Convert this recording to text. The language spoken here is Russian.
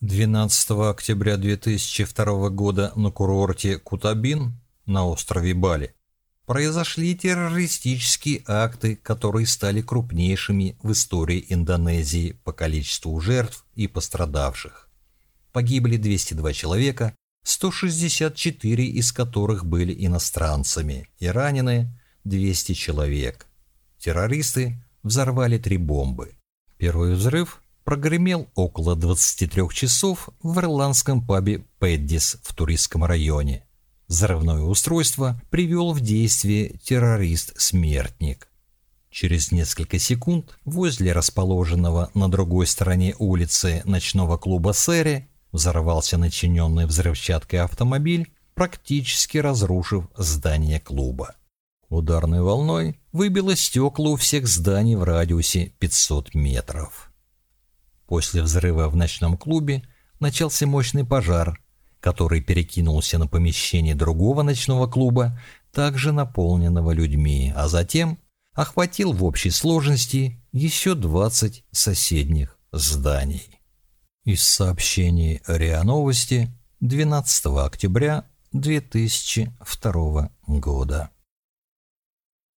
12 октября 2002 года на курорте Кутабин на острове Бали произошли террористические акты, которые стали крупнейшими в истории Индонезии по количеству жертв и пострадавших. Погибли 202 человека, 164 из которых были иностранцами, и ранены 200 человек. Террористы взорвали три бомбы. Первый взрыв прогремел около 23 часов в ирландском пабе «Пэддис» в туристском районе. Взрывное устройство привел в действие террорист-смертник. Через несколько секунд возле расположенного на другой стороне улицы ночного клуба «Сэри» взорвался начиненный взрывчаткой автомобиль, практически разрушив здание клуба. Ударной волной выбило стекла у всех зданий в радиусе 500 метров. После взрыва в ночном клубе начался мощный пожар, который перекинулся на помещение другого ночного клуба, также наполненного людьми, а затем охватил в общей сложности еще 20 соседних зданий. Из сообщений РИА Новости 12 октября 2002 года.